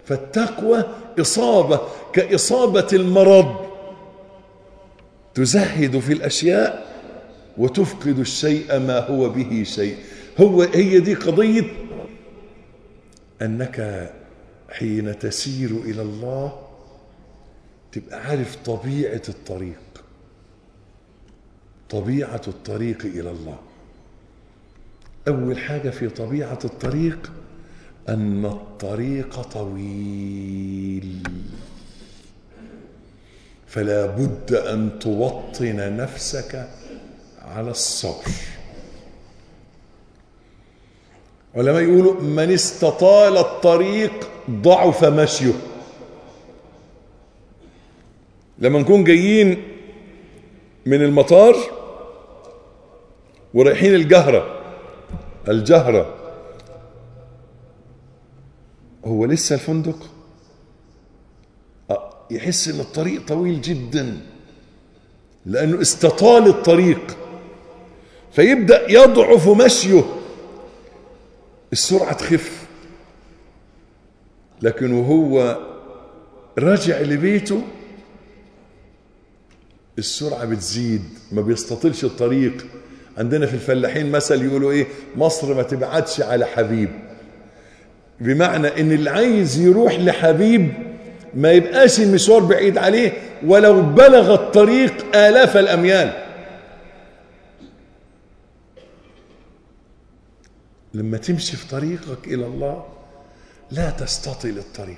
فالتقوى إصابة كإصابة المرض. تزهد في الأشياء وتفقد الشيء ما هو به شيء. هو هي دي قضية أنك حين تسير إلى الله تبقى عارف طبيعة الطريق طبيعة الطريق إلى الله. أول حاجة في طبيعة الطريق أن الطريق طويل. فلا بد أن توطن نفسك على الصبر. علماء يقولوا من استطال الطريق ضعف مشيه. لما نكون جايين من المطار ورايحين الجهرة الجهرة. هو لسه الفندق؟ آه، يحس إن الطريق طويل جدا لأنه استطال الطريق. فيبدأ يضعف مشيه. السرعة تخف. لكن وهو راجع لبيته السرعة بتزيد ما بيستطيلش الطريق. عندنا في الفلاحين مثل يقولوا إيه مصر ما تبعدش على حبيب. بمعنى إن اللي عايز يروح لحبيب ما يبقاش المشوار بعيد عليه ولو بلغ الطريق آلاف الأميال. لما تمشي في طريقك إلى الله لا تستطيل الطريق.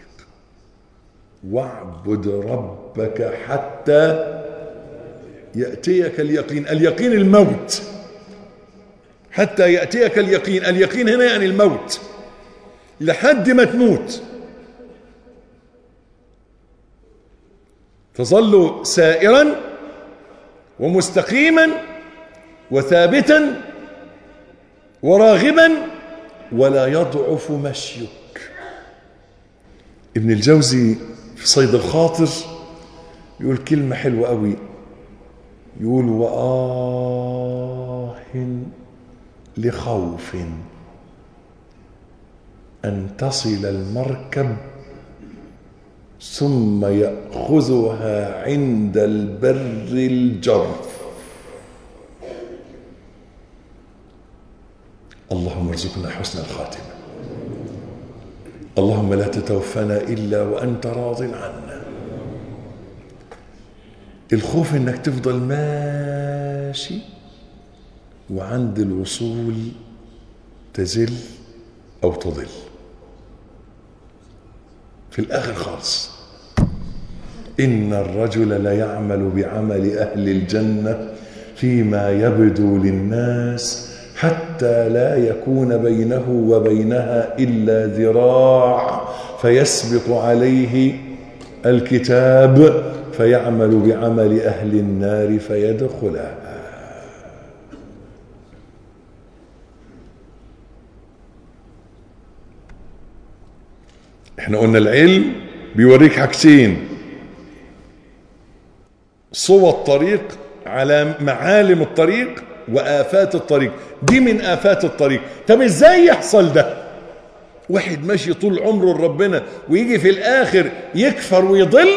واعبد ربك حتى يأتيك اليقين. اليقين الموت. حتى يأتيك اليقين. اليقين هنا يعني الموت. لحد ما تموت. تظل سائرا ومستقيما وثابتا وراغبا ولا يضعف مشيك. ابن الجوزي في صيد الخاطر يقول كلمة حلوة قوي. يقول وآه لخوف أن تصل المركب ثم يأخذها عند البر الجرف. اللهم ارزقنا حسن الخاتمة. اللهم لا تتوفنا إلا وأنت راض عنا. الخوف إنك تفضل ماشي وعند الوصول تزل أو تضل. في الآخر خالص. إن الرجل ليعمل بعمل أهل الجنة فيما يبدو للناس حتى لا يكون بينه وبينها إلا ذراع فيسبق عليه الكتاب فيعمل بعمل أهل النار فيدخلها. إحنا قلنا العلم بيوريك حاجتين. صور الطريق على معالم الطريق وآفات الطريق. دي من آفات الطريق. طب إزاي يحصل ده؟ واحد ماشي طول عمره لربنا ويجي في الآخر يكفر ويضل؟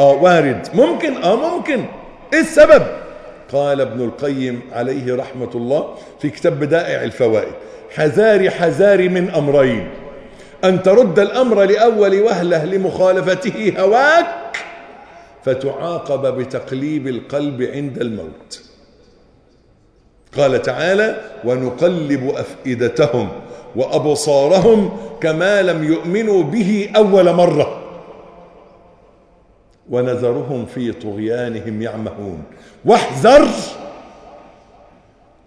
آه وارد. ممكن؟ آه ممكن. إيه السبب؟ قال ابن القيم عليه رحمة الله في كتاب بدائع الفوائد حذاري حذاري من أمرين. أن ترد الأمر لأول وهلة لمخالفته هواك فتعاقب بتقليب القلب عند الموت. قال تعالى ونقلب أفئدتهم وأبصارهم كما لم يؤمنوا به أول مرة. ونذرهم في طغيانهم يعمهون. واحذر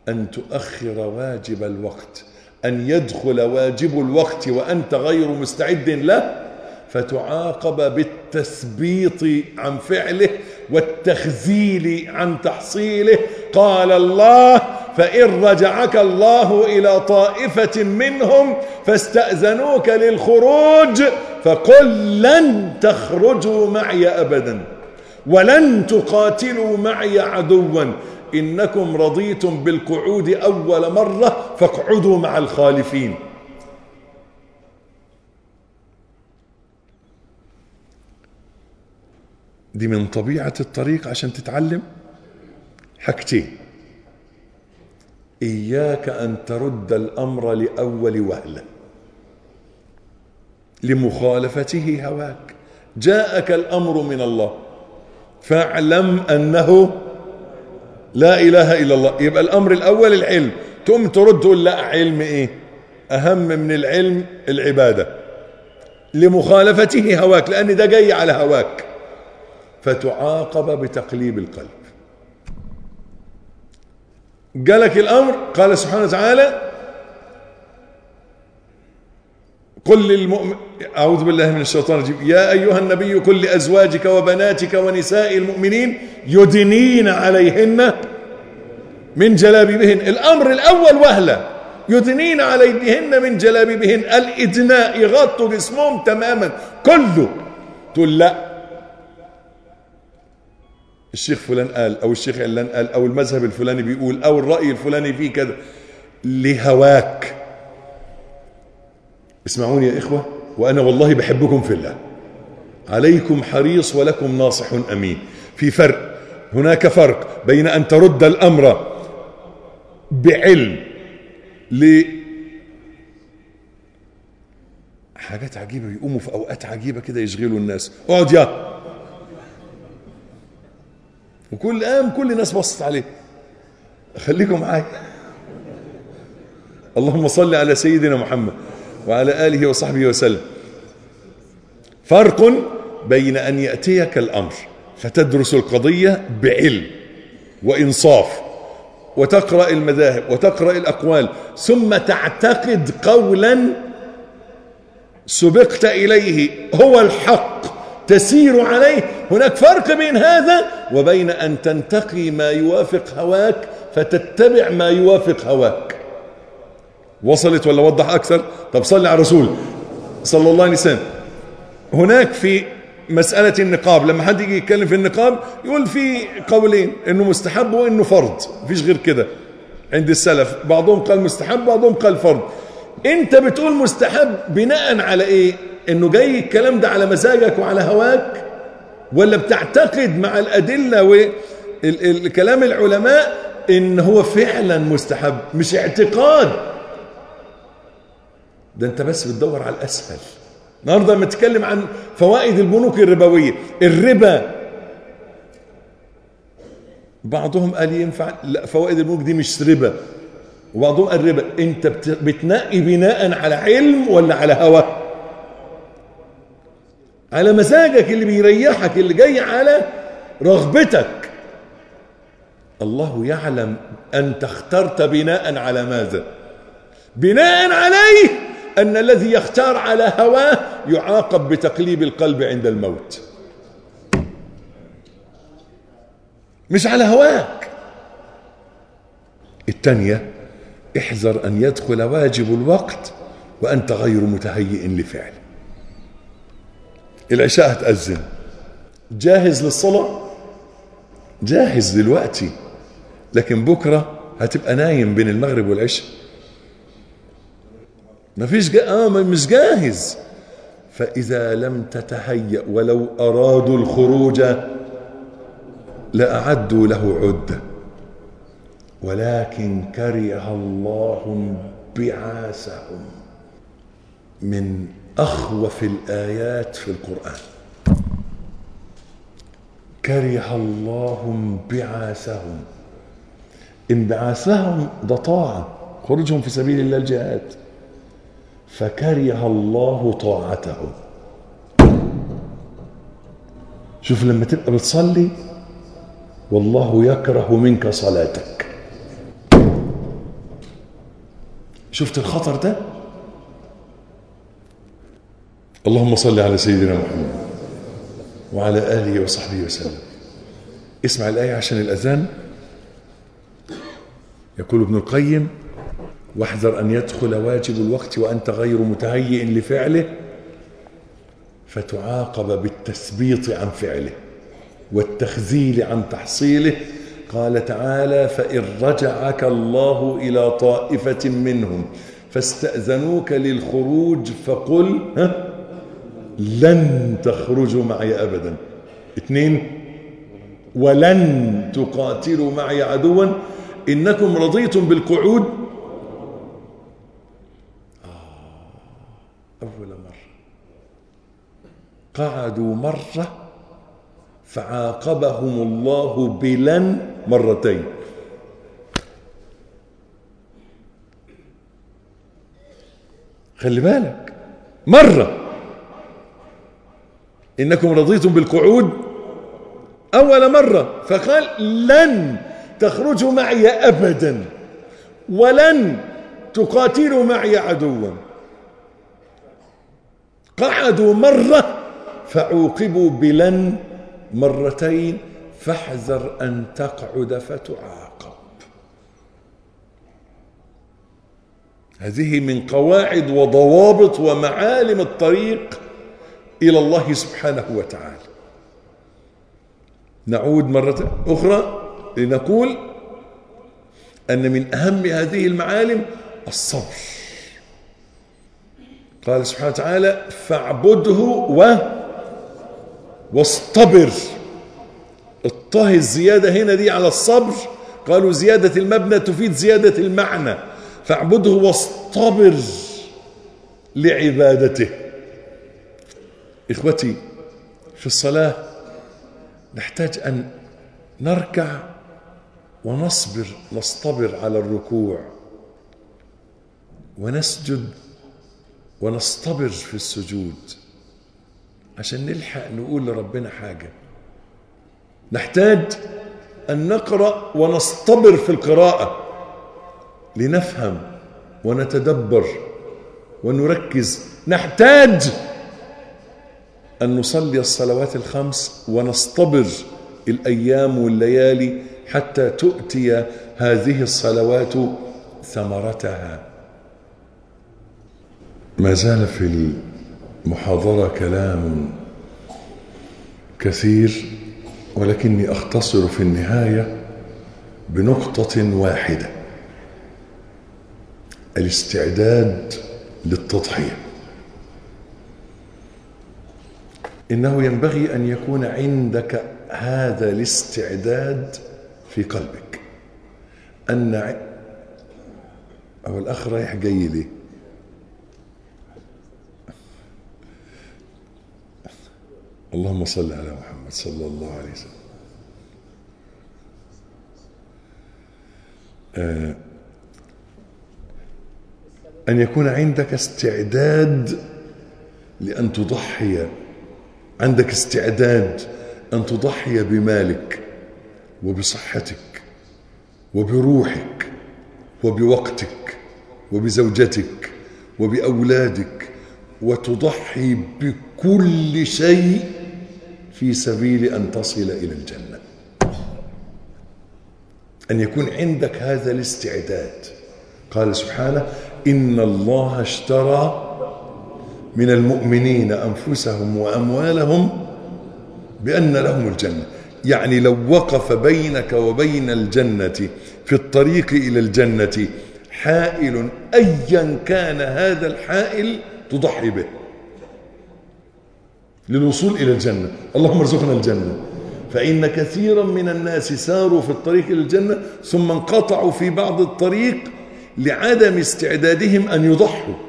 أن تؤخر واجب الوقت أن يدخل واجب الوقت وأنت غير مستعد له فتعاقب بالتثبيط عن فعله والتخذيل عن تحصيله قال الله فإن رجعك الله إلى طائفة منهم فاستأذنوك للخروج فقل لن تخرجوا معي أبدا ولن تقاتلوا معي عدوا إنكم رضيتم بالقعود أول مرة فاقعدوا مع الخالفين. دي من طبيعة الطريق عشان تتعلم؟ حاجتين إياك أن ترد الأمر لأول وهلة. لمخالفته هواك. جاءك الأمر من الله. فاعلم أنه لا إله إلا الله. يبقى الأمر الأول العلم. تقوم ترد تقول لا علم إيه؟ أهم من العلم العبادة. لمخالفته هواك لأن ده جاي على هواك. فتعاقب بتقليب القلب. جالك الأمر؟ قال سبحانه وتعالى قل للمؤمن أعوذ بالله من الشيطان الرجيم. يا أيها النبي قل لأزواجك وبناتك ونساء المؤمنين يدنين عليهن من جلابيبهن. الأمر الأول وهلة. يدنين عليهن من جلابيبهن. الإدناء يغطوا جسمهم تماما. كله. تقول لا. الشيخ فلان قال أو الشيخ علان قال أو المذهب الفلاني بيقول أو الرأي الفلاني فيه كذا. لهواك. اسمعوني يا إخوة وأنا والله بحبكم في الله. عليكم حريص ولكم ناصح أمين. في فرق هناك فرق بين أن ترد الأمر بعلم ل حاجات عجيبة يقوموا في أوقات عجيبة كده يشغلوا الناس. اقعد يا وكل قام كل الناس بصت عليه. خليكم معايا. اللهم صل على سيدنا محمد وعلى آله وصحبه وسلم. فرق بين أن يأتيك الأمر فتدرس القضية بعلم وإنصاف وتقرأ المذاهب وتقرأ الأقوال ثم تعتقد قولا سبقت إليه هو الحق. تسير عليه. هناك فرق بين هذا وبين أن تنتقي ما يوافق هواك فتتبع ما يوافق هواك. وصلت ولا وضح أكثر؟ طب صلي على الرسول صلى الله عليه وسلم. هناك في مسألة النقاب لما حد يجي يتكلم في النقاب يقول في قولين إنه مستحب وإنه فرض مفيش غير كده. عند السلف بعضهم قال مستحب بعضهم قال فرض. أنت بتقول مستحب بناء على إيه؟ إنه جاي الكلام ده على مزاجك وعلى هواك؟ ولا بتعتقد مع الأدلة والكلام العلماء إن هو فعلا مستحب مش اعتقاد؟ ده أنت بس بتدور على الاسهل النهارده لما نتكلم عن فوائد البنوك الربوية الربا. بعضهم قال ينفع لا فوائد البنوك دي مش ربا. وبعضهم قال ربا. أنت بتنقي بناء على علم ولا على هوى؟ على مزاجك اللي بيريحك اللي جاي على رغبتك. الله يعلم انت اخترت بناء على ماذا؟ بناء عليه أن الذي يختار على هواه يعاقب بتقليب القلب عند الموت. مش على هواك. الثانية احذر أن يدخل واجب الوقت وأنت غير متهيئ لفعله. العشاء هتأذن جاهز للصلاة؟ جاهز دلوقتي. لكن بكرة هتبقى نايم بين المغرب والعشاء. ما فيش جا... آه مش جاهز. فإذا لم تتهيأ ولو أرادوا الخروج لأعدوا له عدة. ولكن كره الله بعاثهم من أخوف الآيات في القرآن. كره الله بعاثهم انبعاثهم ده طاعة. خروجهم في سبيل الله الجهاد. فكره الله طاعته. شوف لما تبقى بتصلي والله يكره منك صلاتك. شفت الخطر ده؟ اللهم صل على سيدنا محمد وعلى آله وصحبه وسلم. اسمع الآية عشان الأذان. يقول ابن القيم واحذر أن يدخل واجب الوقت وأنت غير متهيئ لفعله فتعاقب بالتثبيط عن فعله والتخذيل عن تحصيله. قال تعالى فإن رجعك الله إلى طائفة منهم فاستأذنوك للخروج فقل ها؟ لن تخرجوا معي أبدا. اثنين ولن تقاتلوا معي عدوا. إنكم رضيتم بالقعود. أول مرة. قعدوا مرة فعاقبهم الله بلن مرتين. خلي بالك. مرة. إنكم رضيتم بالقعود أول مرة. فقال لن تخرجوا معي أبدا ولن تقاتلوا معي عدوا. قعدوا مرة فعوقبوا بلن مرتين فاحذر أن تقعد فتعاقب. هذه من قواعد وضوابط ومعالم الطريق إلى الله سبحانه وتعالى. نعود مرة أخرى لنقول أن من أهم هذه المعالم الصبر. قال سبحانه وتعالى فاعبده و واصطبر. الطه الزيادة هنا دي على الصبر. قالوا زيادة المبنى تفيد زيادة المعنى. فاعبده واصطبر لعبادته. إخوتي في الصلاة نحتاج أن نركع ونصبر نصطبر على الركوع ونسجد ونصطبر في السجود عشان نلحق نقول لربنا حاجة. نحتاج أن نقرأ ونصطبر في القراءة لنفهم ونتدبر ونركز. نحتاج أن نصلي الصلوات الخمس ونصطبر الأيام والليالي حتى تؤتي هذه الصلوات ثمرتها. ما زال في المحاضرة كلام كثير ولكني أختصر في النهاية بنقطة واحدة الاستعداد للتضحية. إنه ينبغي أن يكون عندك هذا الاستعداد في قلبك. أن أو الأخ رايح جاي ليه؟ اللهم صل على محمد صلى الله عليه وسلم. آه أن يكون عندك استعداد لأن تضحي عندك استعداد أن تضحي بمالك وبصحتك وبروحك وبوقتك وبزوجتك وبأولادك وتضحي بكل شيء في سبيل أن تصل إلى الجنة. أن يكون عندك هذا الاستعداد. قال سبحانه إن الله اشترى من المؤمنين أنفسهم وأموالهم بأن لهم الجنة. يعني لو وقف بينك وبين الجنة في الطريق إلى الجنة حائل أيا كان هذا الحائل تضحي به. للوصول إلى الجنة. اللهم ارزقنا الجنة. فإن كثيرا من الناس ساروا في الطريق إلى الجنة ثم انقطعوا في بعض الطريق لعدم استعدادهم أن يضحوا.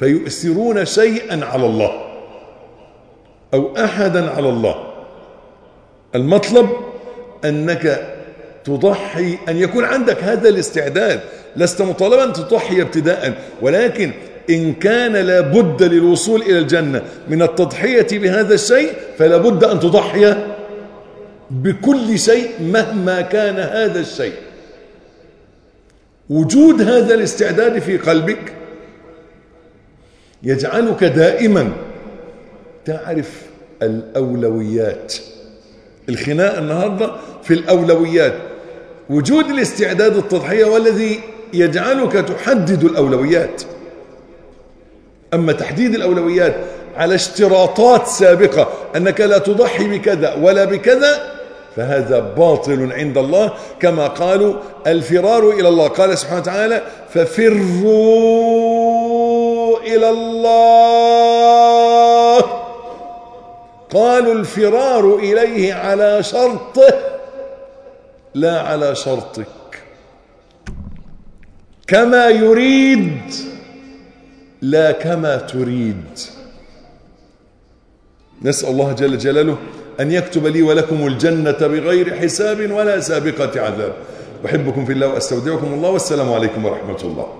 فيؤثرون شيئا على الله أو أحدا على الله. المطلب أنك تضحي أن يكون عندك هذا الاستعداد. لست مطالبا أن تضحي ابتداء ولكن إن كان لابد للوصول إلى الجنة من التضحية بهذا الشيء فلا بد أن تضحي بكل شيء مهما كان هذا الشيء. وجود هذا الاستعداد في قلبك يجعلك دائما. تعرف الأولويات. الخناق النهاردة في الأولويات. وجود الاستعداد التضحية هو الذي يجعلك تحدد الأولويات. أما تحديد الأولويات على اشتراطات سابقة أنك لا تضحي بكذا ولا بكذا فهذا باطل عند الله كما قالوا الفرار إلى الله. قال سبحانه وتعالى ففروا إلى الله. قالوا الفرار إليه على شرطه لا على شرطك. كما يريد لا كما تريد. نسأل الله جل جلاله أن يكتب لي ولكم الجنة بغير حساب ولا سابقة عذاب. أحبكم في الله وأستودعكم الله والسلام عليكم ورحمة الله.